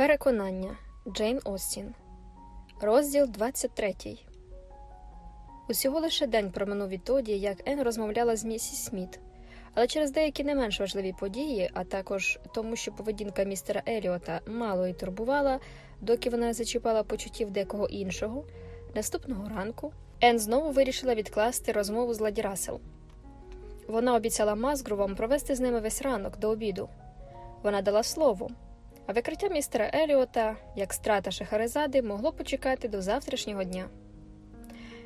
Переконання Джейн Остін. Розділ 23. Усього лише день проминув відтоді, як Ен розмовляла з місіс Сміт. Але через деякі не менш важливі події, а також тому, що поведінка містера Еліота мало й турбувала, доки вона зачіпала почуттів декого іншого, наступного ранку Ен знову вирішила відкласти розмову з Ладі Рассел. Вона обіцяла Мазгровам провести з ними весь ранок до обіду. Вона дала слово. А викриття містера Еліота, як страта Шахарезади, могло почекати до завтрашнього дня.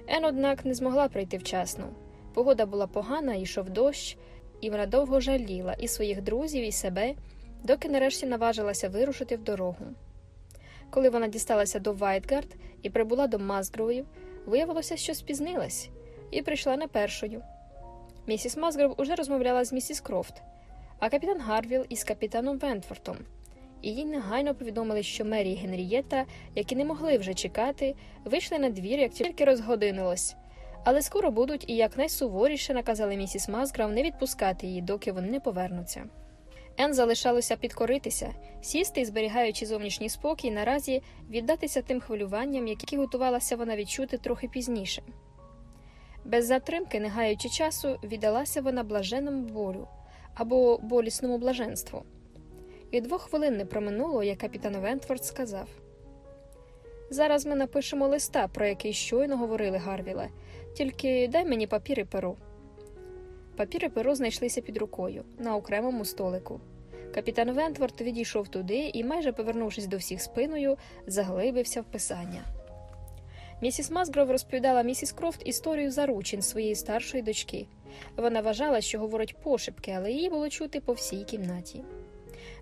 Ен, однак, не змогла прийти вчасно. Погода була погана, йшов дощ, і вона довго жаліла і своїх друзів, і себе, доки нарешті наважилася вирушити в дорогу. Коли вона дісталася до Вайт-Гарт і прибула до Мазгровів, виявилося, що спізнилась, і прийшла не першою. Місіс Мазгров уже розмовляла з місіс Крофт, а капітан Гарвіл із капітаном Вентфортом і їй негайно повідомили, що Мері і Генрієта, які не могли вже чекати, вийшли на двір, як тільки розгодинилось. Але скоро будуть і якнайсуворіше наказали місіс Мазграв не відпускати її, доки вони не повернуться. Ен залишалося підкоритися, сісти і, зберігаючи зовнішній спокій, наразі віддатися тим хвилюванням, які готувалася вона відчути трохи пізніше. Без затримки, не гаючи часу, віддалася вона блаженному болю або болісному блаженству. І двох хвилин не проминуло, як капітан Вентфорд сказав Зараз ми напишемо листа, про який щойно говорили Гарвіле, тільки дай мені папір і перу. Папір перо знайшлися під рукою на окремому столику. Капітан Вентворд відійшов туди і, майже повернувшись до всіх спиною, заглибився в писання. Місіс Мазгров розповідала місіс Крофт історію заручин своєї старшої дочки. Вона вважала, що говорить пошепки, але її було чути по всій кімнаті.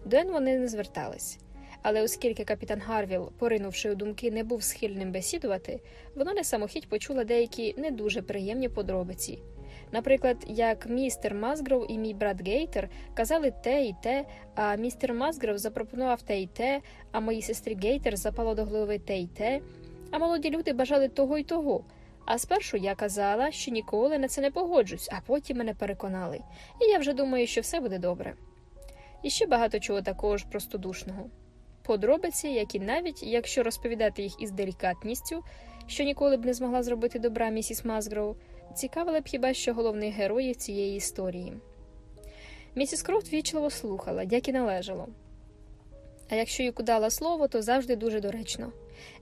До Ен вони не звертались. Але оскільки капітан Гарвіл, поринувши у думки, не був схильним бесідувати, вона не самохідь почула деякі не дуже приємні подробиці. Наприклад, як містер Мазгров і мій брат Гейтер казали те і те, а містер Мазгров запропонував те і те, а моїй сестрі Гейтер запало до голови те і те, а молоді люди бажали того й того. А спершу я казала, що ніколи на це не погоджусь, а потім мене переконали, і я вже думаю, що все буде добре і ще багато чого такого ж простодушного. Подробиці, які навіть якщо розповідати їх із делікатністю, що ніколи б не змогла зробити добра місіс Мазгроу, цікавили б хіба що головних героїв цієї історії. Місіс Крофт вічливо слухала, як і належало. А якщо їй дала слово, то завжди дуже доречно.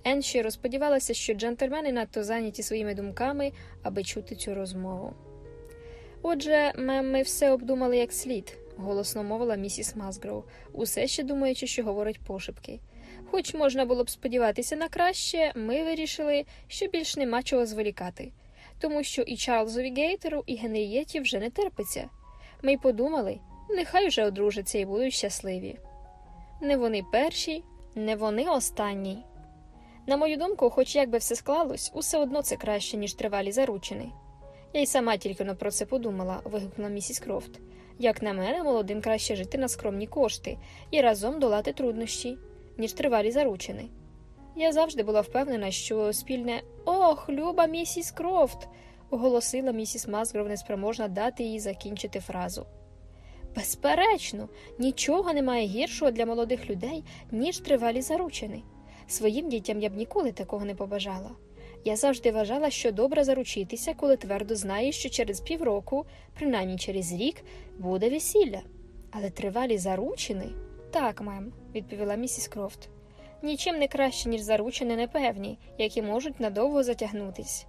Ен щиро сподівалася, що джентльмени надто зайняті своїми думками, аби чути цю розмову. Отже, ми все обдумали як слід, голосно мовила місіс Мазгроу, усе ще думаючи, що говорить пошепки. Хоч можна було б сподіватися на краще, ми вирішили, що більш нема чого зволікати, тому що і Чарльзові Гейтеру, і Генрієті вже не терпиться. Ми й подумали, нехай вже одружаться і будуть щасливі. Не вони перші, не вони останні. На мою думку, хоч як би все склалось, усе одно це краще, ніж тривалі заручини. Я й сама тільки но про це подумала, вигукнула місіс Крофт. Як на мене, молодим краще жити на скромні кошти і разом долати труднощі, ніж тривалі заручини. Я завжди була впевнена, що спільне Ох, люба місіс Крофт. оголосила місіс Мазгров, неспроможна дати їй закінчити фразу. Безперечно, нічого немає гіршого для молодих людей, ніж тривалі заручини. Своїм дітям я б ніколи такого не побажала. Я завжди вважала, що добре заручитися, коли твердо знаєш, що через півроку, принаймні через рік, буде весілля. Але тривалі заручини? Так, мем, відповіла місіс Крофт. Нічим не краще, ніж заручини непевні, які можуть надовго затягнутись.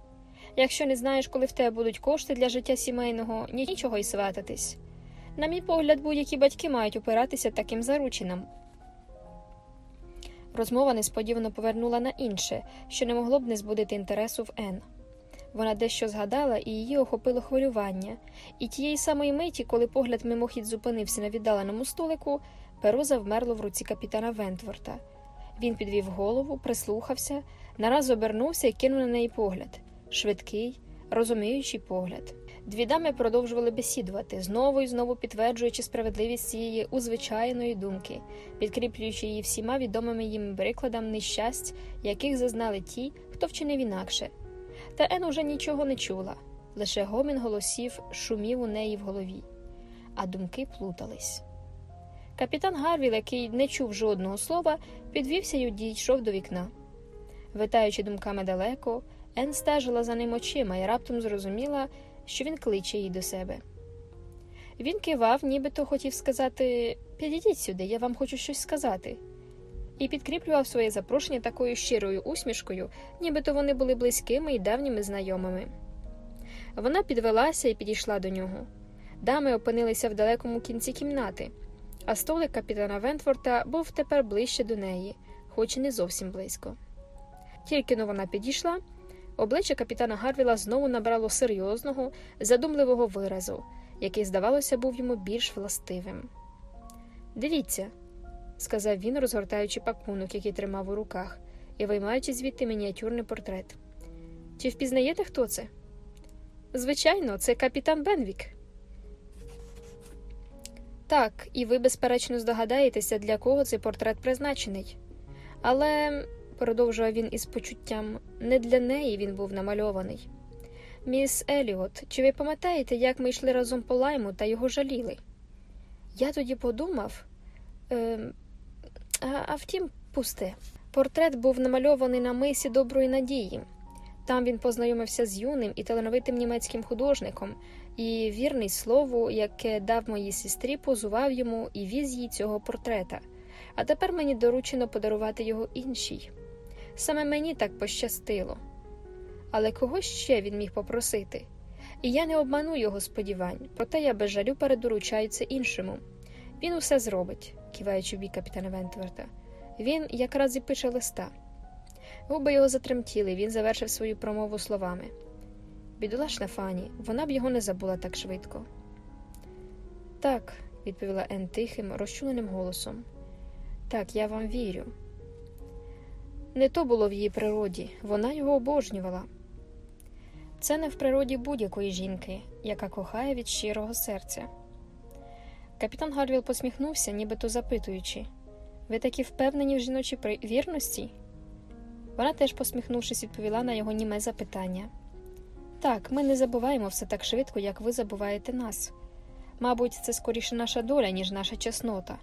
Якщо не знаєш, коли в тебе будуть кошти для життя сімейного, нічого й свататись. На мій погляд, будь-які батьки мають опиратися таким заручинам. Розмова несподівано повернула на інше, що не могло б не збудити інтересу в Ен. Вона дещо згадала і її охопило хвилювання, і тієї самої миті, коли погляд мимохідь зупинився на віддаленому столику, перо завмерло в руці капітана Вентворта. Він підвів голову, прислухався, нараз обернувся і кинув на неї погляд швидкий, розуміючий погляд. Дві дами продовжували бесідувати, знову і знову підтверджуючи справедливість цієї узвичайної думки, підкріплюючи її всіма відомими їм прикладами нещасть, яких зазнали ті, хто вчинив інакше. Та Ен уже нічого не чула, лише гомін голосів шумів у неї в голові, а думки плутались. Капітан Гарвіл, який не чув жодного слова, підвівся й дійшов до вікна. Витаючи думками далеко, Ен стежила за ним очима і раптом зрозуміла, що він кличе її до себе. Він кивав, нібито хотів сказати Підійдіть сюди, я вам хочу щось сказати, і підкріплював своє запрошення такою щирою усмішкою, нібито вони були близькими і давніми знайомими. Вона підвелася і підійшла до нього. Дами опинилися в далекому кінці кімнати, а столик капітана Вентворта був тепер ближче до неї, хоч і не зовсім близько. Тільки но вона підійшла, обличчя капітана Гарвіла знову набрало серйозного, задумливого виразу, який, здавалося, був йому більш властивим. Дивіться, сказав він, розгортаючи пакунок, який тримав у руках, і виймаючи звідти мініатюрний портрет. Чи впізнаєте, хто це? Звичайно, це капітан Бенвік. Так, і ви, безперечно, здогадаєтеся, для кого цей портрет призначений. Але, продовжував він із почуттям, не для неї він був намальований. Міс Еліот, чи ви пам'ятаєте, як ми йшли разом по лайму та його жаліли? Я тоді подумав, е, а, а втім, пусте. Портрет був намальований на мисі доброї надії. Там він познайомився з юним і талановитим німецьким художником, і вірний слову, яке дав моїй сестрі, позував йому і віз їй цього портрета. А тепер мені доручено подарувати його іншій. Саме мені так пощастило. Але кого ще він міг попросити? І я не обману його сподівань, проте я без жалю передоручаю іншому. Він усе зробить, киваючи бік капітана Вентверта. Він якраз і пише листа. Губи його затремтіли, він завершив свою промову словами. Бідолашна Фані, вона б його не забула так швидко. Так, відповіла Ен тихим, розчуленим голосом. Так, я вам вірю. Не то було в її природі, вона його обожнювала. Це не в природі будь-якої жінки, яка кохає від щирого серця. Капітан Гарвіл посміхнувся, нібито запитуючи ви такі впевнені в жіночій вірності? Вона теж, посміхнувшись, відповіла на його німе запитання. Так, ми не забуваємо все так швидко, як ви забуваєте нас. Мабуть, це скоріше наша доля, ніж наша чеснота.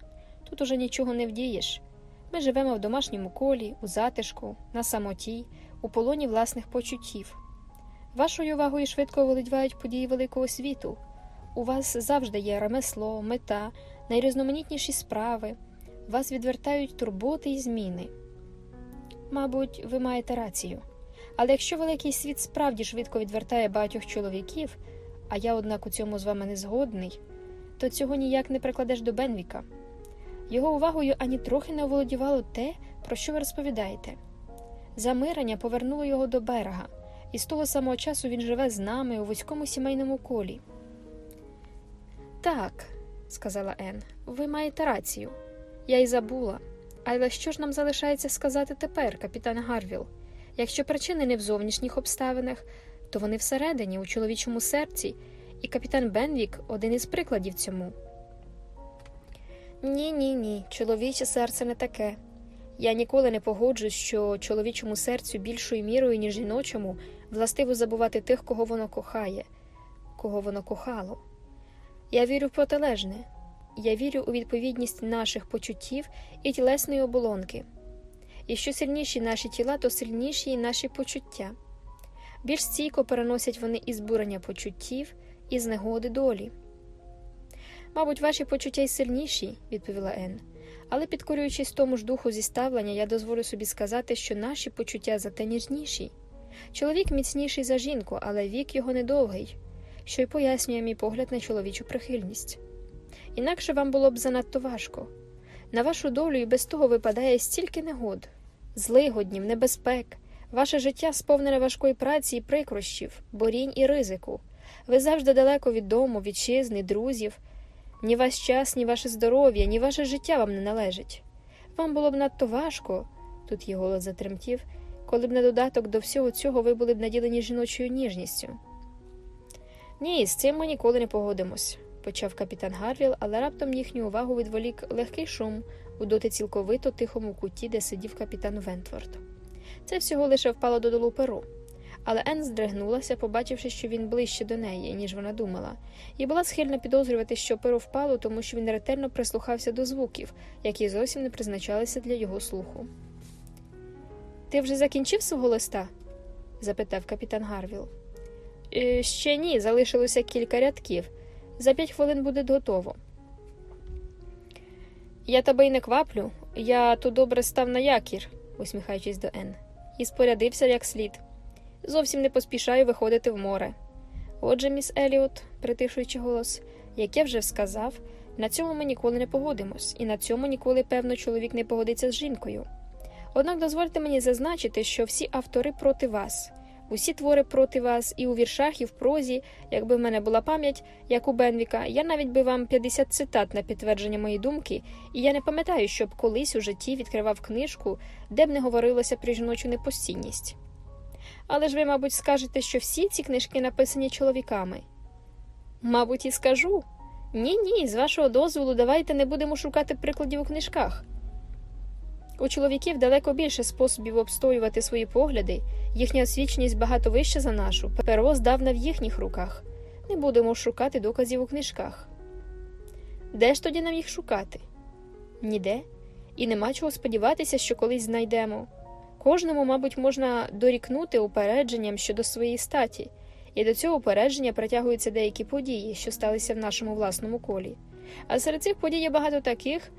Тут уже нічого не вдієш. Ми живемо в домашньому колі, у затишку, на самоті, у полоні власних почуттів. Вашою увагою швидко володівають події великого світу. У вас завжди є ремесло, мета, найрізноманітніші справи, вас відвертають турботи і зміни. Мабуть, ви маєте рацію. Але якщо великий світ справді швидко відвертає багатьох чоловіків, а я, однак, у цьому з вами не згодний, то цього ніяк не прикладеш до Бенвіка. Його увагою ані трохи не оволодівало те, про що ви розповідаєте. Замирення повернуло його до берега, і з того самого часу він живе з нами у вузькому сімейному колі. Так, сказала Ен, ви маєте рацію. Я й забула. Але що ж нам залишається сказати тепер, капітан Гарвіл? Якщо причини не в зовнішніх обставинах, то вони всередині, у чоловічому серці, і капітан Бенвік один із прикладів цьому. Ні, ні, ні, чоловіче серце не таке. Я ніколи не погоджуюсь, що чоловічому серцю більшою мірою, ніж жіночому, властиво забувати тих, кого воно кохає, кого воно кохало. Я вірю в протилежне. Я вірю у відповідність наших почуттів і тілесної оболонки. І що сильніші наші тіла, то сильніші і наші почуття. Більш стійко переносять вони і збурення почуттів, і знегоди долі. Мабуть, ваші почуття й сильніші, відповіла Ен, але підкорюючись тому ж духу зіставлення, я дозволю собі сказати, що наші почуття зате ніжніші. Чоловік міцніший за жінку, але вік його недовгий, що й пояснює мій погляд на чоловічу прихильність. Інакше вам було б занадто важко. На вашу долю і без того випадає стільки негод, злигоднів, небезпек, ваше життя сповнене важкої праці і прикрощів, борінь і ризику. Ви завжди далеко від дому, вітчизни, друзів. Ні ваш час, ні ваше здоров'я, ні ваше життя вам не належить. Вам було б надто важко, тут її голос затремтів, коли б на додаток до всього цього ви були б наділені жіночою ніжністю. Ні, з цим ми ніколи не погодимось почав капітан Гарвіл, але раптом їхню увагу відволік легкий шум у доти цілковито тихому куті, де сидів капітан Вентворд. Це всього лише впало додолу перу, Але Ен здригнулася, побачивши, що він ближче до неї, ніж вона думала, і була схильна підозрювати, що перо впало, тому що він ретельно прислухався до звуків, які зовсім не призначалися для його слуху. Ти вже закінчив свого листа? запитав капітан Гарвіл. «Е, Ще ні, залишилося кілька рядків. За п'ять хвилин буде готово. Я тебе й не кваплю. Я тут добре став на якір, усміхаючись до Ен, і спорядився як слід. Зовсім не поспішаю виходити в море. Отже, міс Еліот, притишуючи голос, як я вже сказав, на цьому ми ніколи не погодимось, і на цьому ніколи, певно, чоловік не погодиться з жінкою. Однак дозвольте мені зазначити, що всі автори проти вас, усі твори проти вас, і у віршах, і в прозі, якби в мене була пам'ять, як у Бенвіка, я навіть би вам 50 цитат на підтвердження моєї думки, і я не пам'ятаю, щоб колись у житті відкривав книжку, де б не говорилося про жіночу непостійність. Але ж ви, мабуть, скажете, що всі ці книжки написані чоловіками. Мабуть, і скажу. Ні, ні, з вашого дозволу, давайте не будемо шукати прикладів у книжках. У чоловіків далеко більше способів обстоювати свої погляди, їхня освіченість багато вища за нашу, перо здавна в їхніх руках. Не будемо шукати доказів у книжках. Де ж тоді нам їх шукати? Ніде. І нема чого сподіватися, що колись знайдемо. Кожному, мабуть, можна дорікнути упередженням щодо своєї статі, і до цього упередження притягуються деякі події, що сталися в нашому власному колі. А серед цих подій є багато таких,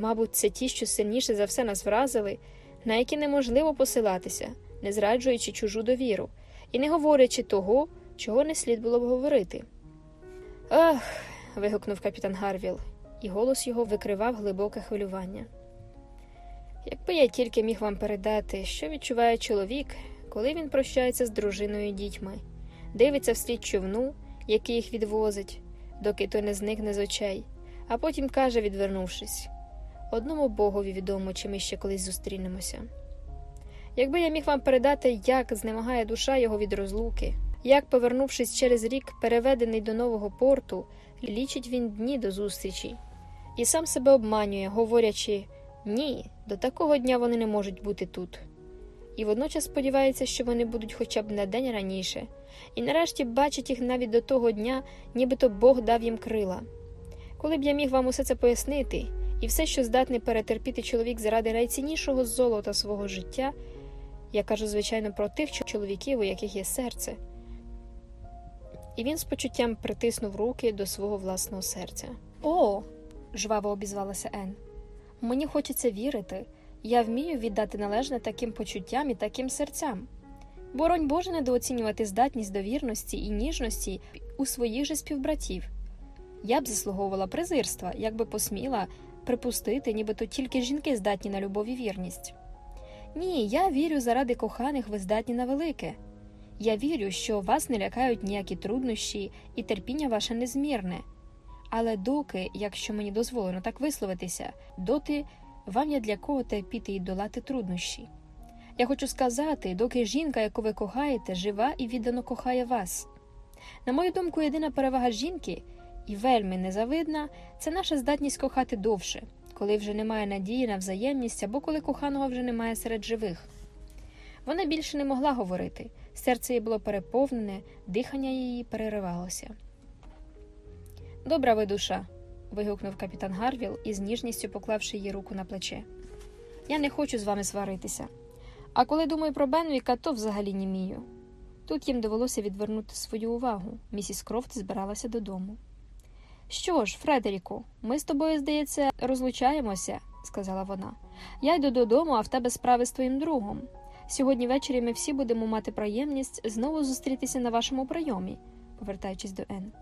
мабуть, це ті, що сильніше за все нас вразили, на які неможливо посилатися, не зраджуючи чужу довіру, і не говорячи того, чого не слід було б говорити. Ах. вигукнув капітан Гарвіл, і голос його викривав глибоке хвилювання. Якби я тільки міг вам передати, що відчуває чоловік, коли він прощається з дружиною і дітьми, дивиться вслід човну, який їх відвозить, доки той не зникне з очей, а потім каже, відвернувшись одному богові відомо, чи ми ще колись зустрінемося. Якби я міг вам передати, як знемагає душа його від розлуки, як, повернувшись через рік, переведений до нового порту, лічить він дні до зустрічі, і сам себе обманює, говорячи ні, до такого дня вони не можуть бути тут. І водночас сподівається, що вони будуть хоча б на день раніше, і нарешті бачить їх навіть до того дня, нібито Бог дав їм крила. Коли б я міг вам усе це пояснити, і все, що здатний перетерпіти чоловік заради найціннішого золота свого життя, я кажу, звичайно, про тих чоловіків, у яких є серце. І він з почуттям притиснув руки до свого власного серця. О, жваво обізвалася Ен. Мені хочеться вірити, я вмію віддати належне таким почуттям і таким серцям. Боронь Боже недооцінювати здатність до вірності і ніжності у своїх же співбратів. Я б заслуговувала презирства, якби посміла припустити, нібито тільки жінки здатні на любов і вірність. Ні, я вірю, заради коханих ви здатні на велике. Я вірю, що вас не лякають ніякі труднощі, і терпіння ваше незмірне. Але доки, якщо мені дозволено так висловитися, доти вам є для кого терпіти і долати труднощі. Я хочу сказати, доки жінка, яку ви кохаєте, жива і віддано кохає вас. На мою думку, єдина перевага жінки і вельми незавидна це наша здатність кохати довше, коли вже немає надії на взаємність або коли коханого вже немає серед живих. Вона більше не могла говорити, серце її було переповнене, дихання її переривалося. Добра ви душа. вигукнув капітан Гарвіл із ніжністю поклавши її руку на плече. Я не хочу з вами сваритися. А коли думаю про Бенвіка, то взагалі німію. Тут їм довелося відвернути свою увагу. Місіс Крофт збиралася додому. Що ж, Фредеріку, ми з тобою, здається, розлучаємося, сказала вона. Я йду додому, а в тебе справи з твоїм другом. Сьогодні ввечері ми всі будемо мати приємність знову зустрітися на вашому прийомі, повертаючись до Ен.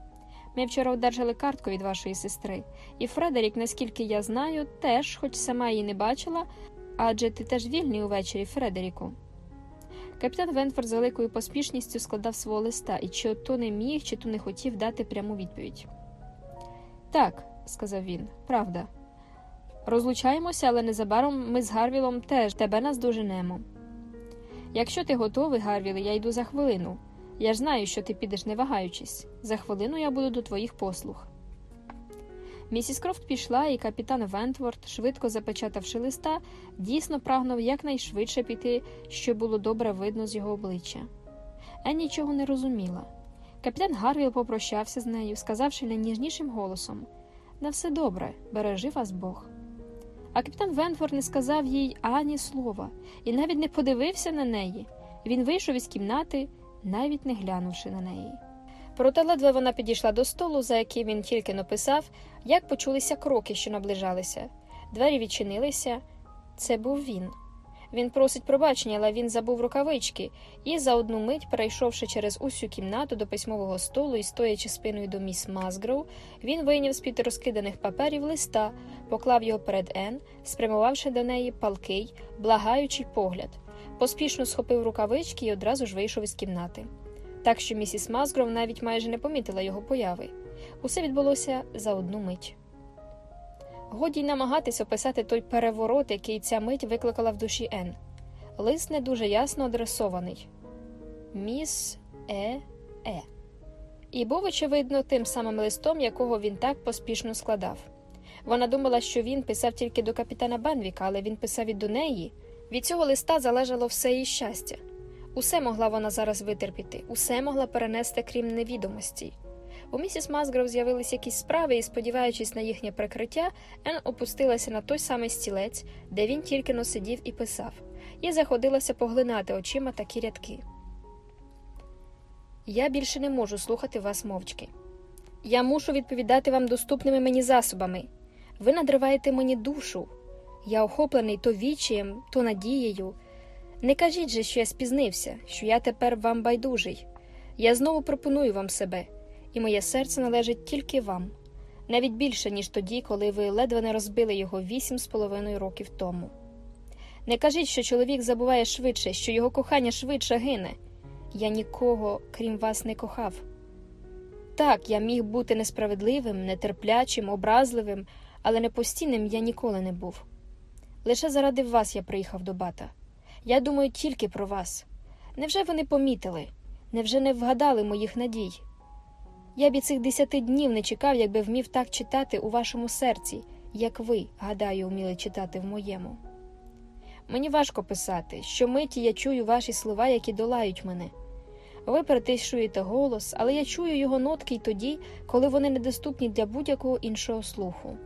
Ми вчора одержали картку від вашої сестри, і Фредерік, наскільки я знаю, теж, хоч сама її не бачила, адже ти теж вільний увечері, Фредеріку. Капітан Венфорд з великою поспішністю складав свого листа і чи то не міг, чи то не хотів дати пряму відповідь. Так, сказав він, правда. Розлучаємося, але незабаром ми з Гарвілом теж тебе наздоженемо. Якщо ти готовий, Гарвіле, я йду за хвилину. Я ж знаю, що ти підеш не вагаючись. За хвилину я буду до твоїх послуг. Місіс Крофт пішла, і капітан Вентворд, швидко запечатавши листа, дійсно прагнув якнайшвидше піти, що було добре видно з його обличчя. Ен нічого не розуміла. Капітан Гарвіл попрощався з нею, сказавши найніжнішим голосом на все добре, бережи вас Бог. А капітан Венфор не сказав їй ані слова і навіть не подивився на неї. Він вийшов із кімнати, навіть не глянувши на неї. Проте ледве вона підійшла до столу, за яким він тільки написав, як почулися кроки, що наближалися. Двері відчинилися. Це був він. Він просить пробачення, але він забув рукавички, і за одну мить, перейшовши через усю кімнату до письмового столу і стоячи спиною до міс Мазгроу, він вийняв з під розкиданих паперів листа, поклав його перед Ен, спрямувавши до неї палкий, благаючий погляд, поспішно схопив рукавички і одразу ж вийшов із кімнати. Так що місіс Мазгров навіть майже не помітила його появи. Усе відбулося за одну мить. Годі й намагатись описати той переворот, який ця мить викликала в душі Ен. Лист не дуже ясно адресований Міс Е. Е. І був, очевидно, тим самим листом, якого він так поспішно складав. Вона думала, що він писав тільки до капітана Бенвіка, але він писав і до неї. Від цього листа залежало все її щастя. Усе могла вона зараз витерпіти, усе могла перенести, крім невідомості. У місіс Мазгров з'явились якісь справи, і, сподіваючись на їхнє прикриття, Ен опустилася на той самий стілець, де він тільки но сидів і писав, і заходилася поглинати очима такі рядки. Я більше не можу слухати вас мовчки. Я мушу відповідати вам доступними мені засобами. Ви надриваєте мені душу. Я охоплений то вічієм, то надією. Не кажіть же, що я спізнився, що я тепер вам байдужий. Я знову пропоную вам себе і моє серце належить тільки вам, навіть більше, ніж тоді, коли ви ледве не розбили його вісім з половиною років тому. Не кажіть, що чоловік забуває швидше, що його кохання швидше гине. Я нікого, крім вас, не кохав. Так, я міг бути несправедливим, нетерплячим, образливим, але непостійним я ніколи не був. Лише заради вас я приїхав до бата. Я думаю тільки про вас. Невже вони помітили? Невже не вгадали моїх надій? Я б і цих десяти днів не чекав, якби вмів так читати у вашому серці, як ви, гадаю, вміли читати в моєму. Мені важко писати, що миті я чую ваші слова, які долають мене. Ви притишуєте голос, але я чую його нотки й тоді, коли вони недоступні для будь-якого іншого слуху.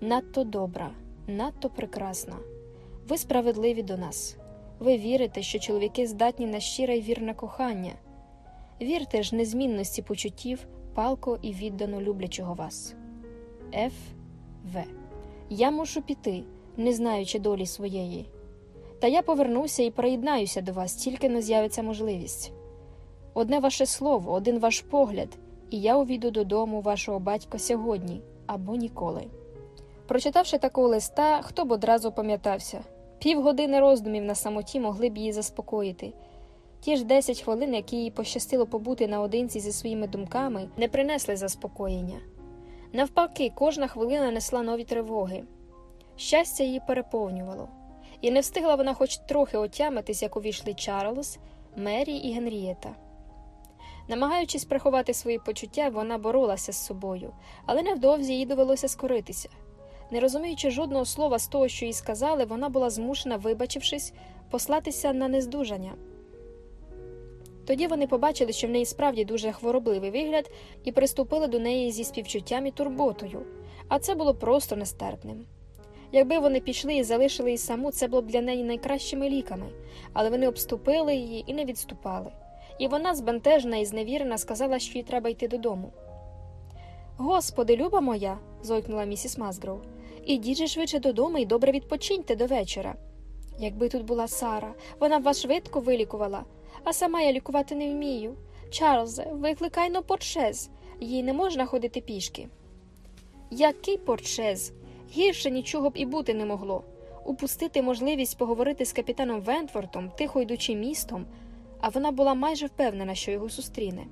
Надто добра, надто прекрасна. Ви справедливі до нас. Ви вірите, що чоловіки здатні на щире й вірне кохання. Вірте ж незмінності почуттів, палко і віддано люблячого вас. Ф. В. Я мушу піти, не знаючи долі своєї. Та я повернуся і приєднаюся до вас, тільки не з'явиться можливість. Одне ваше слово, один ваш погляд, і я увійду додому вашого батька сьогодні або ніколи. Прочитавши такого листа, хто б одразу пам'ятався півгодини роздумів на самоті могли б її заспокоїти. Ті ж десять хвилин, які їй пощастило побути наодинці зі своїми думками, не принесли заспокоєння. Навпаки, кожна хвилина несла нові тривоги. Щастя її переповнювало, і не встигла вона хоч трохи отямитись, як увійшли Чарльз, Мері і Генрієта. Намагаючись приховати свої почуття, вона боролася з собою, але невдовзі їй довелося скоритися. Не розуміючи жодного слова з того, що їй сказали, вона була змушена, вибачившись, послатися на нездужання. Тоді вони побачили, що в неї справді дуже хворобливий вигляд, і приступили до неї зі співчуттям і турботою, а це було просто нестерпним. Якби вони пішли і залишили її саму, це було б для неї найкращими ліками, але вони обступили її і не відступали. І вона, збентежена і зневірена, сказала, що їй треба йти додому. Господи, люба моя, зойкнула місіс Мазгроу, ідіть же швидше додому і добре відпочиньте до вечора. Якби тут була Сара, вона б вас швидко вилікувала а сама я лікувати не вмію. Чарльзе, викликай но поршез, їй не можна ходити пішки. Який поршез? Гірше нічого б і бути не могло. Упустити можливість поговорити з капітаном Вентвортом, тихо йдучи містом, а вона була майже впевнена, що його зустріне.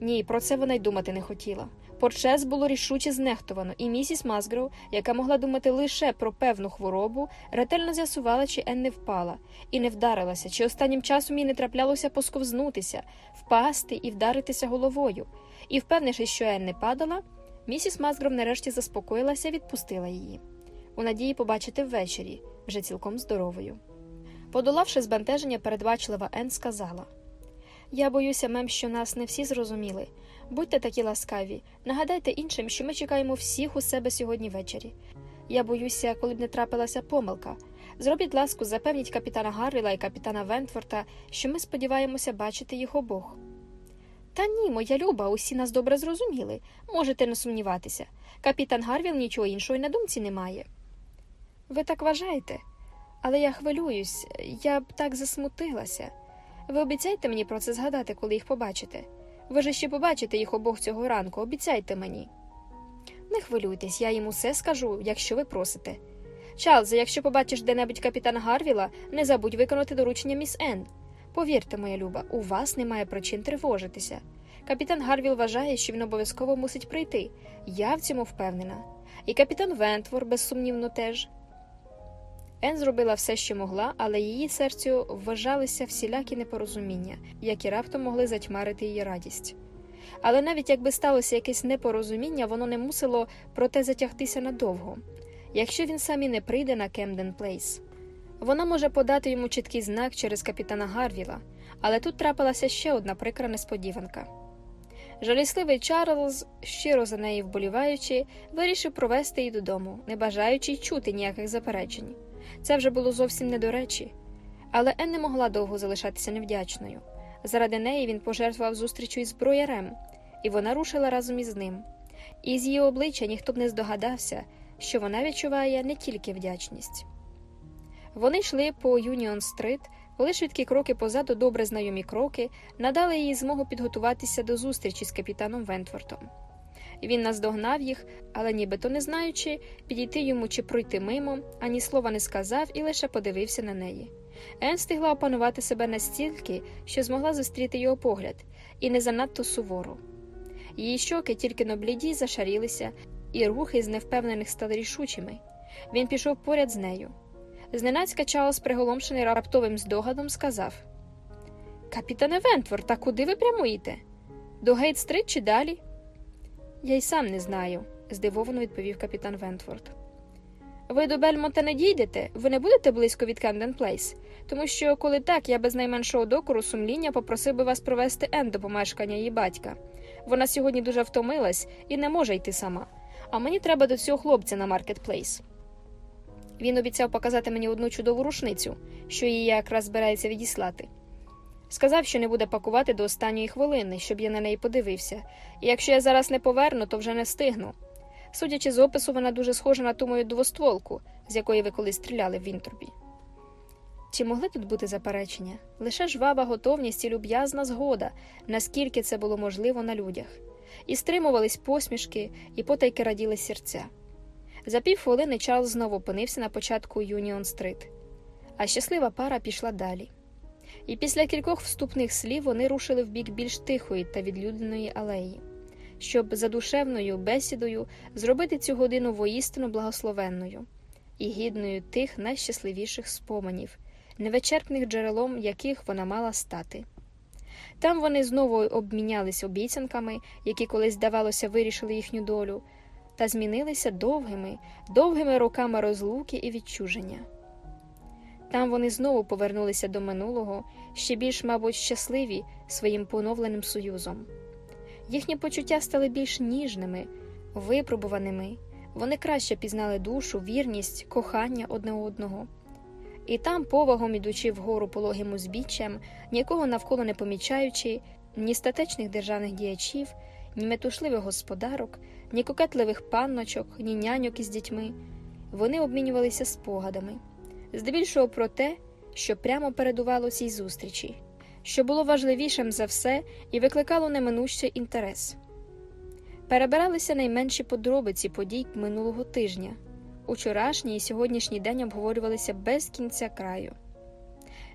Ні, про це вона й думати не хотіла. Порчес було рішуче знехтовано, і місіс Мазгроу, яка могла думати лише про певну хворобу, ретельно з'ясувала, чи Ен не впала, і не вдарилася, чи останнім часом їй не траплялося посковзнутися, впасти і вдаритися головою. І, впевнившись, що Ен не падала, місіс Мазгров нарешті заспокоїлася відпустила її. У надії побачити ввечері, вже цілком здоровою. Подолавши збентеження, передбачлива Ен сказала Я боюся, мем, що нас не всі зрозуміли. Будьте такі ласкаві, нагадайте іншим, що ми чекаємо всіх у себе сьогодні ввечері. Я боюся, коли б не трапилася помилка. Зробіть ласку, запевніть капітана Гарвіла і капітана Вентворта, що ми сподіваємося бачити їх обох. Та ні, моя люба, усі нас добре зрозуміли. Можете не сумніватися. Капітан Гарвіл нічого іншого й на думці не має. Ви так вважаєте? Але я хвилююсь, я б так засмутилася. Ви обіцяйте мені про це згадати, коли їх побачите. Ви ж ще побачите їх обох цього ранку, обіцяйте мені. Не хвилюйтесь, я їм усе скажу, якщо ви просите. Чарльзе, якщо побачиш де-небудь капітана Гарвіла, не забудь виконати доручення міс Енн. Повірте, моя люба, у вас немає причин тривожитися. Капітан Гарвіл вважає, що він обов'язково мусить прийти. Я в цьому впевнена. І капітан Вентворт, безсумнівно, теж. Ен зробила все, що могла, але її серцю ввижалися всілякі непорозуміння, які раптом могли затьмарити її радість. Але навіть якби сталося якесь непорозуміння, воно не мусило проте затягтися надовго, якщо він сам і не прийде на Кемден Плейс. Вона може подати йому чіткий знак через капітана Гарвіла, але тут трапилася ще одна прикра несподіванка. Жалісливий Чарльз, щиро за неї вболіваючи, вирішив провести її додому, не бажаючи чути ніяких заперечень. Це вже було зовсім не до речі. Але Ен не могла довго залишатися невдячною. Заради неї він пожертвував зустрічю із броярем, і вона рушила разом із ним. І з її обличчя ніхто б не здогадався, що вона відчуває не тільки вдячність. Вони йшли по Юніон Стрит, коли швидкі кроки позаду добре знайомі кроки надали їй змогу підготуватися до зустрічі з капітаном Вентфортом. Він наздогнав їх, але, нібито не знаючи, підійти йому чи пройти мимо, ані слова не сказав і лише подивився на неї. Ен встигла опанувати себе настільки, що змогла зустріти його погляд, і не занадто суворо. Її щоки тільки на бліді зашарілися, і рухи з невпевнених стали рішучими. Він пішов поряд з нею. Зненацька Чарльз, приголомшений раптовим здогадом, сказав Капітане Вентворт, та куди ви прямуєте? До Гей-стрит чи далі? Я й сам не знаю, здивовано відповів капітан Вентворт. Ви до Бельмонта не дійдете, ви не будете близько від Кемден Плейс, тому що, коли так, я без найменшого докору сумління попросив би вас провести Ен до помешкання її батька. Вона сьогодні дуже втомилась і не може йти сама, а мені треба до цього хлопця на Маркет-плейс. Він обіцяв показати мені одну чудову рушницю, що її якраз збирається відіслати. Сказав, що не буде пакувати до останньої хвилини, щоб я на неї подивився, і якщо я зараз не поверну, то вже не встигну. Судячи з опису, вона дуже схожа на ту мою двостволку, з якої ви колись стріляли в Вінтробі. Чи могли тут бути заперечення? Лише жвава готовність і люб'язна згода, наскільки це було можливо на людях, і стримувались посмішки, і потайки раділи серця. За півхвилини Чарльз знову опинився на початку Юніон Стрит, а щаслива пара пішла далі. І після кількох вступних слів вони рушили в бік більш тихої та відлюденої алеї, щоб за душевною бесідою зробити цю годину воїстину благословенною і гідною тих найщасливіших споменів, невичерпних джерелом яких вона мала стати. Там вони знову обмінялись обіцянками, які колись, здавалося, вирішили їхню долю, та змінилися довгими, довгими роками розлуки і відчуження. Там вони знову повернулися до минулого, ще більш, мабуть, щасливі своїм поновленим союзом. Їхні почуття стали більш ніжними, випробуваними, вони краще пізнали душу, вірність, кохання одне одного. І там, повагом ідучи вгору пологим узбіччям, нікого навколо не помічаючи, ні статечних державних діячів, ні метушливих господарок, ні кокетливих панночок, ні няньок із дітьми, вони обмінювалися спогадами здебільшого про те, що прямо передувало цій зустрічі, що було важливішим за все і викликало неминущий інтерес. Перебиралися найменші подробиці подій минулого тижня. Учорашній і сьогоднішній день обговорювалися без кінця краю.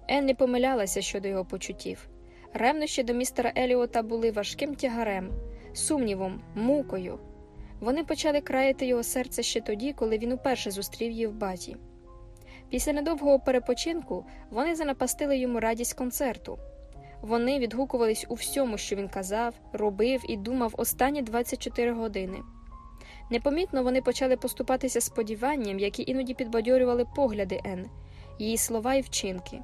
Ен не помилялася щодо його почуттів. Ревнощі до містера Еліота були важким тягарем, сумнівом, мукою. Вони почали краяти його серце ще тоді, коли він уперше зустрів її в баті. Після недовгого перепочинку вони занапастили йому радість концерту. Вони відгукувались у всьому, що він казав, робив і думав останні 24 години. Непомітно вони почали поступатися сподіванням, які іноді підбадьорювали погляди Ен, її слова і вчинки.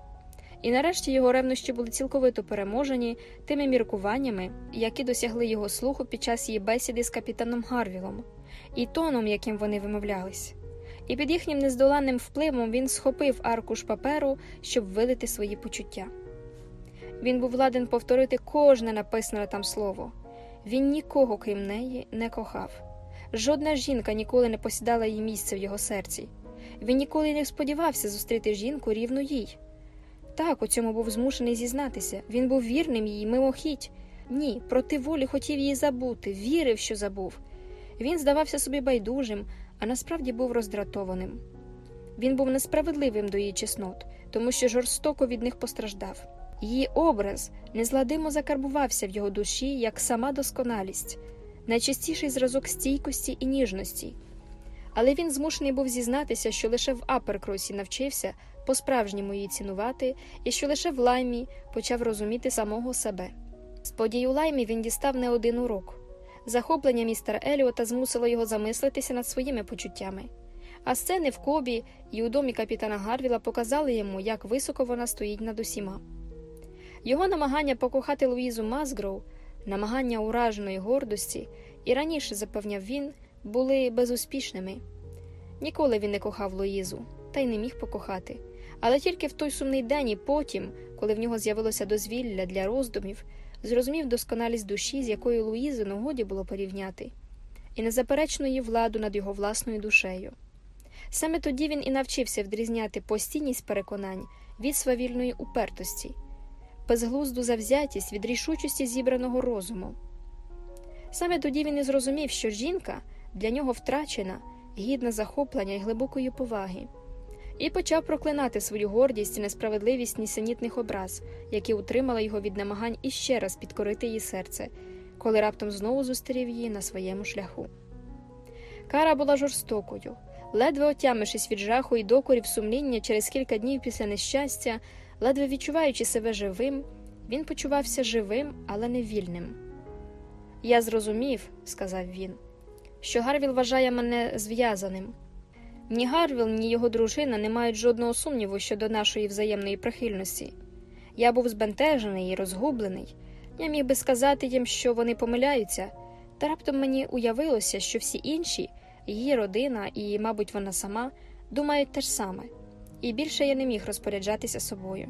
І нарешті його ревнощі були цілковито переможені тими міркуваннями, які досягли його слуху під час її бесіди з капітаном Гарвілом, і тоном, яким вони вимовлялись. І під їхнім нездоланним впливом він схопив аркуш паперу, щоб вилити свої почуття. Він був ладен повторити кожне написане там слово. Він нікого, крім неї, не кохав. Жодна жінка ніколи не посідала її місце в його серці. Він ніколи не сподівався зустріти жінку рівну їй. Так, у цьому був змушений зізнатися. Він був вірним їй мимохідь. Ні, проти волі хотів її забути, вірив, що забув. Він здавався собі байдужим, а насправді був роздратованим. Він був несправедливим до її чеснот, тому що жорстоко від них постраждав. Її образ незладимо закарбувався в його душі як сама досконалість, найчастіший зразок стійкості і ніжності. Але він змушений був зізнатися, що лише в Аперкросі навчився по-справжньому її цінувати, і що лише в лаймі почав розуміти самого себе. У лаймі він дістав не один урок. Захоплення містера Еліота змусило його замислитися над своїми почуттями. А сцени в Кобі і у домі капітана Гарвіла показали йому, як високо вона стоїть над усіма. Його намагання покохати Луїзу Мазгроу, намагання ураженої гордості, і раніше запевняв він, були безуспішними. Ніколи він не кохав Луїзу, та й не міг покохати. Але тільки в той сумний день і потім, коли в нього з'явилося дозвілля для роздумів, зрозумів досконалість душі, з якою Луїзину годі було порівняти, і незаперечну її владу над його власною душею. Саме тоді він і навчився відрізняти постійність переконань від свавільної упертості, безглузду завзятість від рішучості зібраного розуму. Саме тоді він і зрозумів, що жінка для нього втрачена, гідна захоплення і глибокої поваги, і почав проклинати свою гордість і несправедливість нісенітних образ, які утримали його від намагань іще раз підкорити її серце, коли раптом знову зустрів її на своєму шляху. Кара була жорстокою, ледве отямившись від жаху і докорів сумління через кілька днів після нещастя, ледве відчуваючи себе живим, він почувався живим, але не вільним. Я зрозумів, сказав він, що Гарвіл вважає мене зв'язаним. Ні Гарвіл, ні його дружина не мають жодного сумніву щодо нашої взаємної прихильності. Я був збентежений і розгублений. Я міг би сказати їм, що вони помиляються, та раптом мені уявилося, що всі інші, її родина і, мабуть, вона сама, думають те ж саме, і більше я не міг розпоряджатися собою.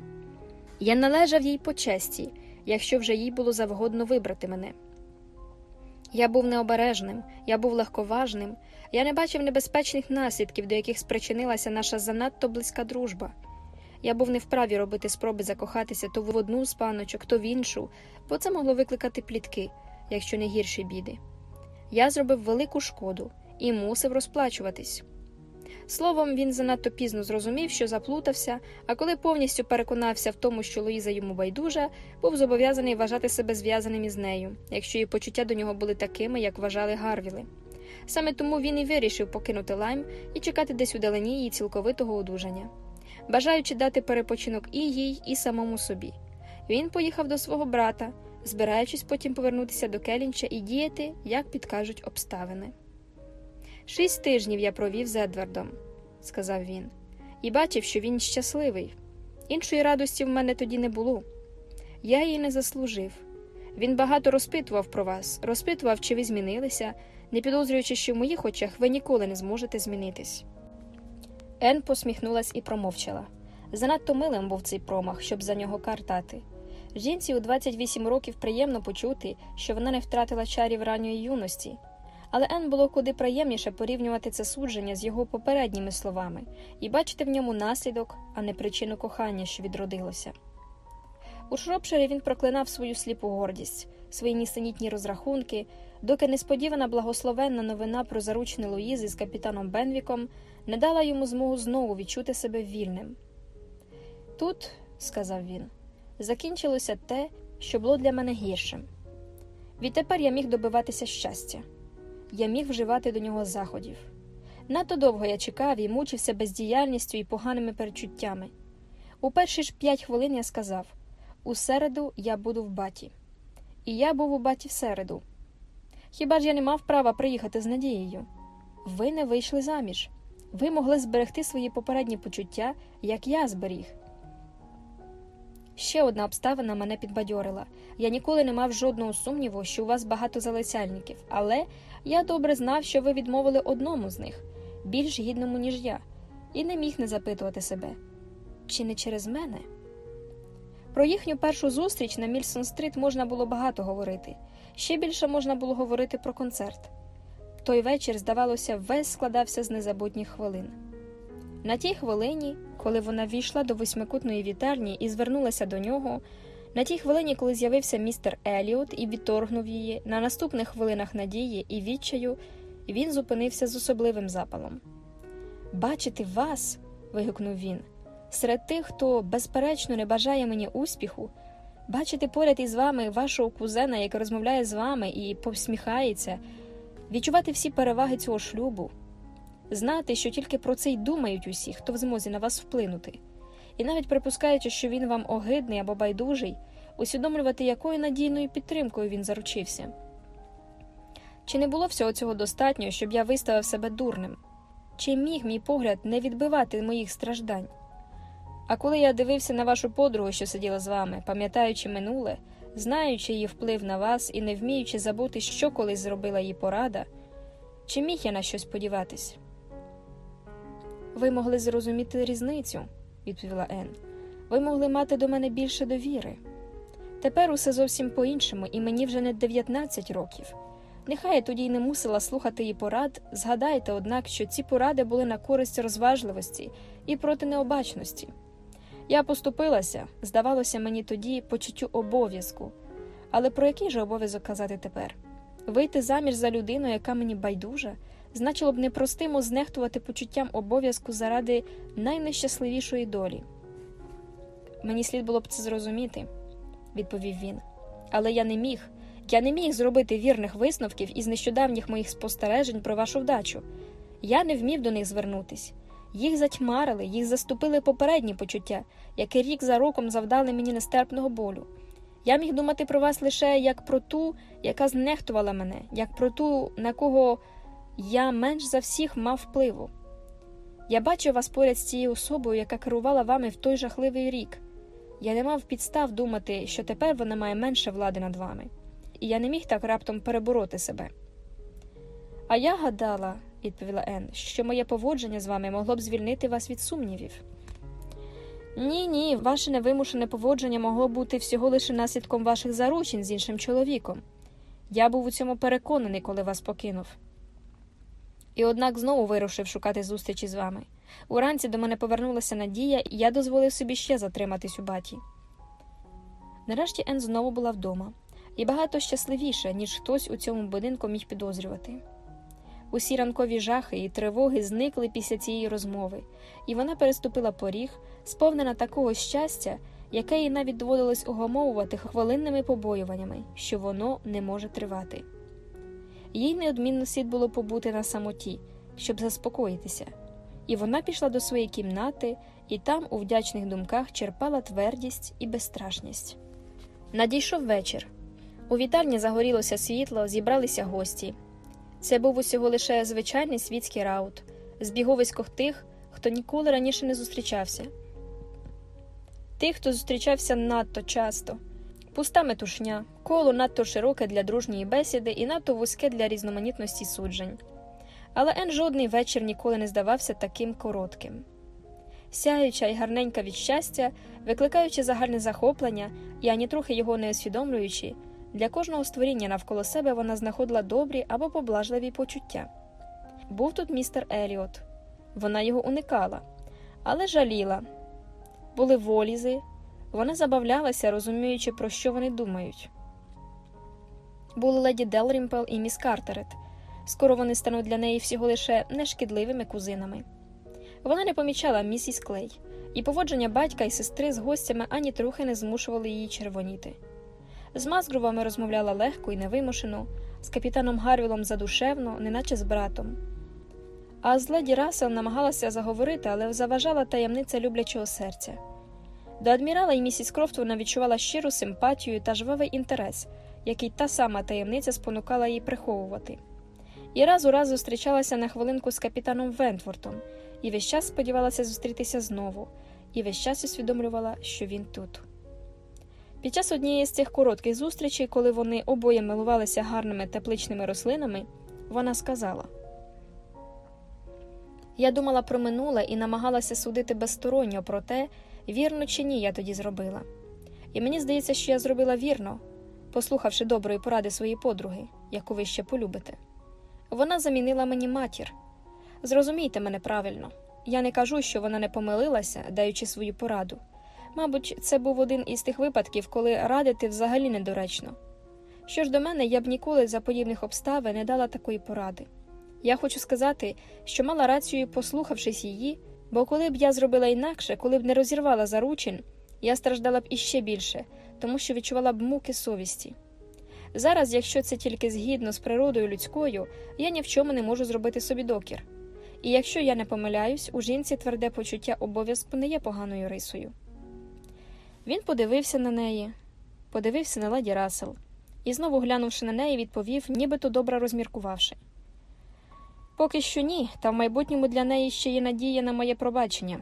Я належав їй по честі, якщо вже їй було завгодно вибрати мене. Я був необережним, я був легковажним, я не бачив небезпечних наслідків, до яких спричинилася наша занадто близька дружба. Я був не вправі робити спроби закохатися то в одну з паночок, то в іншу, бо це могло викликати плітки, якщо не гірші біди. Я зробив велику шкоду і мусив розплачуватись. Словом, він занадто пізно зрозумів, що заплутався, а коли повністю переконався в тому, що Луїза йому байдужа, був зобов'язаний вважати себе зв'язаним із нею, якщо її почуття до нього були такими, як вважали Гарвіли. Саме тому він і вирішив покинути лайм і чекати десь у далині її цілковитого одужання, бажаючи дати перепочинок і їй, і самому собі. Він поїхав до свого брата, збираючись потім повернутися до Келінча і діяти, як підкажуть обставини. Шість тижнів я провів з Едвардом, сказав він, і бачив, що він щасливий. Іншої радості в мене тоді не було. Я її не заслужив. Він багато розпитував про вас, розпитував, чи ви змінилися, не підозрюючи, що в моїх очах ви ніколи не зможете змінитись. Ен посміхнулась і промовчала. Занадто милим був цей промах, щоб за нього картати. Жінці у 28 років приємно почути, що вона не втратила чарів ранньої юності, але Ен було куди приємніше порівнювати це судження з його попередніми словами і бачити в ньому наслідок, а не причину кохання, що відродилося. У Шропширі він проклинав свою сліпу гордість, свої нісенітні розрахунки, доки несподівана благословенна новина про заручне Луїзи з капітаном Бенвіком не дала йому змогу знову відчути себе вільним. Тут, сказав він, закінчилося те, що було для мене гіршим. Відтепер я міг добиватися щастя, я міг вживати до нього заходів. Надто довго я чекав і мучився бездіяльністю і поганими перечуттями. У перші ж п'ять хвилин я сказав у середу я буду в баті. І я був у баті в середу. Хіба ж я не мав права приїхати з надією? Ви не вийшли заміж. Ви могли зберегти свої попередні почуття, як я зберіг. Ще одна обставина мене підбадьорила. Я ніколи не мав жодного сумніву, що у вас багато залицяльників, але я добре знав, що ви відмовили одному з них, більш гідному, ніж я, і не міг не запитувати себе чи не через мене? Про їхню першу зустріч на Мільсон Стріт можна було багато говорити. Ще більше можна було говорити про концерт. Той вечір, здавалося, весь складався з незабутніх хвилин. На тій хвилині, коли вона війшла до восьмикутної вітальні і звернулася до нього, на тій хвилині, коли з'явився містер Еліот і відторгнув її, на наступних хвилинах надії і відчаю, він зупинився з особливим запалом. Бачити вас. вигукнув він серед тих, хто безперечно не бажає мені успіху, бачити поряд із вами вашого кузена, який розмовляє з вами і посміхається, відчувати всі переваги цього шлюбу, знати, що тільки про це й думають усі, хто в змозі на вас вплинути, і навіть припускаючи, що він вам огидний або байдужий, усвідомлювати, якою надійною підтримкою він заручився. Чи не було всього цього достатньо, щоб я виставив себе дурним? Чи міг мій погляд не відбивати моїх страждань? А коли я дивився на вашу подругу, що сиділа з вами, пам'ятаючи минуле, знаючи її вплив на вас і не вміючи забути, що колись зробила її порада, чи міг я на щось сподіватись? Ви могли зрозуміти різницю, відповіла Ен. Ви могли мати до мене більше довіри. Тепер усе зовсім по іншому, і мені вже не 19 років. Нехай я тоді й не мусила слухати її порад, згадайте, однак, що ці поради були на користь розважливості і проти необачності. Я поступилася, здавалося мені тоді почуттю обов'язку. Але про який же обов'язок казати тепер? Вийти заміж за людину, яка мені байдужа, значило б непростимо знехтувати почуттям обов'язку заради найнещасливішої долі. Мені слід було б це зрозуміти, відповів він. Але я не міг. Я не міг зробити вірних висновків із нещодавніх моїх спостережень про вашу вдачу. Я не вмів до них звернутись. Їх затьмарили, їх заступили попередні почуття, які рік за роком завдали мені нестерпного болю. Я міг думати про вас лише як про ту, яка знехтувала мене, як про ту, на кого я менш за всіх мав впливу. Я бачив вас поряд з цією особою, яка керувала вами в той жахливий рік. Я не мав підстав думати, що тепер вона має менше влади над вами, і я не міг так раптом перебороти себе. А я гадала, відповіла Ен, що моє поводження з вами могло б звільнити вас від сумнівів. Ні, ні, ваше невимушене поводження могло бути всього лише наслідком ваших заручень з іншим чоловіком. Я був у цьому переконаний, коли вас покинув. І однак знову вирушив шукати зустрічі з вами. Уранці до мене повернулася надія, і я дозволив собі ще затриматись у баті. Нарешті Ен знову була вдома, і багато щасливіша, ніж хтось у цьому будинку міг підозрювати. Усі ранкові жахи і тривоги зникли після цієї розмови, і вона переступила поріг, сповнена такого щастя, яке їй навіть доводилось угамовувати хвилинними побоюваннями, що воно не може тривати. Їй неодмінно слід було побути на самоті, щоб заспокоїтися, і вона пішла до своєї кімнати і там, у вдячних думках, черпала твердість і безстрашність. Надійшов вечір. У вітальні загорілося світло, зібралися гості. Це був усього лише звичайний світський раут, збіговисько тих, хто ніколи раніше не зустрічався. Тих, хто зустрічався надто часто, пуста метушня, коло надто широке для дружньої бесіди і надто вузьке для різноманітності суджень. Але Ен жодний вечір ніколи не здавався таким коротким. Сяюча й гарненька від щастя, викликаючи загальне захоплення і ані трохи його не усвідомлюючи, для кожного створіння навколо себе вона знаходила добрі або поблажливі почуття. Був тут містер Еліот, вона його уникала, але жаліла. Були Волліси, вона забавлялася, розуміючи, про що вони думають. Були леді Делрімпл і міс Картерет. Скоро вони стануть для неї всього лише нешкідливими кузинами. Вона не помічала місіс Клей, і поводження батька і сестри з гостями ані трохи не змушували її червоніти. З Мазгровами розмовляла легко і невимушено, з капітаном Гарвілом задушевно, неначе з братом. А з леді Рассел намагалася заговорити, але заважала таємниця люблячого серця. До адмірала і місіс Крофт вона відчувала щиру симпатію та жвавий інтерес, який та сама таємниця спонукала її приховувати. І раз у раз зустрічалася на хвилинку з капітаном Вентвортом, і весь час сподівалася зустрітися знову, і весь час усвідомлювала, що він тут. Під час однієї з цих коротких зустрічей, коли вони обоє милувалися гарними тепличними рослинами, вона сказала: Я думала про минуле і намагалася судити безсторонньо про те, вірно чи ні я тоді зробила. І мені здається, що я зробила вірно, послухавши доброї поради своєї подруги, яку ви ще полюбите. Вона замінила мені матір. Зрозумійте мене правильно. Я не кажу, що вона не помилилася, даючи свою пораду. Мабуть, це був один із тих випадків, коли радити взагалі недоречно. Що ж до мене, я б ніколи за подібних обставин не дала такої поради. Я хочу сказати, що мала рацію, послухавшись її, бо коли б я зробила інакше, коли б не розірвала заручин, я страждала б іще більше, тому що відчувала б муки совісті. Зараз, якщо це тільки згідно з природою людською, я ні в чому не можу зробити собі докір. І якщо я не помиляюсь, у жінці тверде почуття обов'язку не є поганою рисою. Він подивився на неї, подивився на ладі Расел і, знову глянувши на неї, відповів, нібито добре розміркувавши. Поки що ні, та в майбутньому для неї ще є надія на моє пробачення.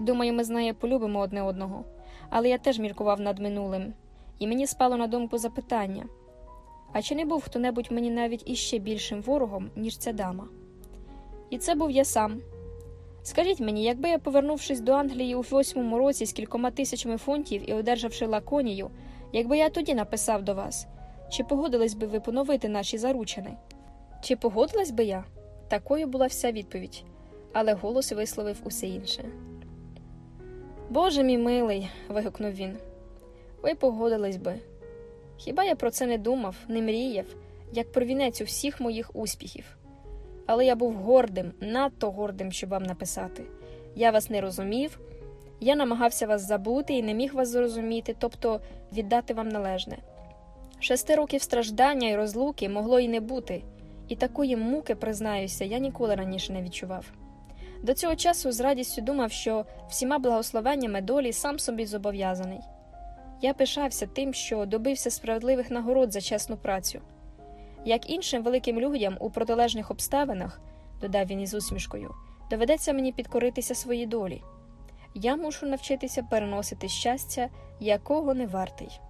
Думаю, ми з нею полюбимо одне одного, але я теж міркував над минулим, і мені спало на думку запитання а чи не був хто небудь мені навіть іще більшим ворогом, ніж ця дама? І це був я сам. Скажіть мені, якби я, повернувшись до Англії у восьмому році з кількома тисячами фунтів і одержавши лаконію, якби я тоді написав до вас, чи погодились би ви поновити наші заручини? Чи погодилась би я? Такою була вся відповідь, але голос висловив усе інше. Боже мій милий. вигукнув він. Ви погодились би. Хіба я про це не думав, не мріяв, як про вінець усіх моїх успіхів? Але я був гордим, надто гордим, щоб вам написати. Я вас не розумів, я намагався вас забути і не міг вас зрозуміти, тобто віддати вам належне. Шести років страждання і розлуки могло і не бути, і такої муки, признаюся, я ніколи раніше не відчував. До цього часу з радістю думав, що всіма благословеннями долі сам собі зобов'язаний. Я пишався тим, що добився справедливих нагород за чесну працю. Як іншим великим людям у протилежних обставинах, додав він із усмішкою, доведеться мені підкоритися своїй долі. Я мушу навчитися переносити щастя, якого не вартий.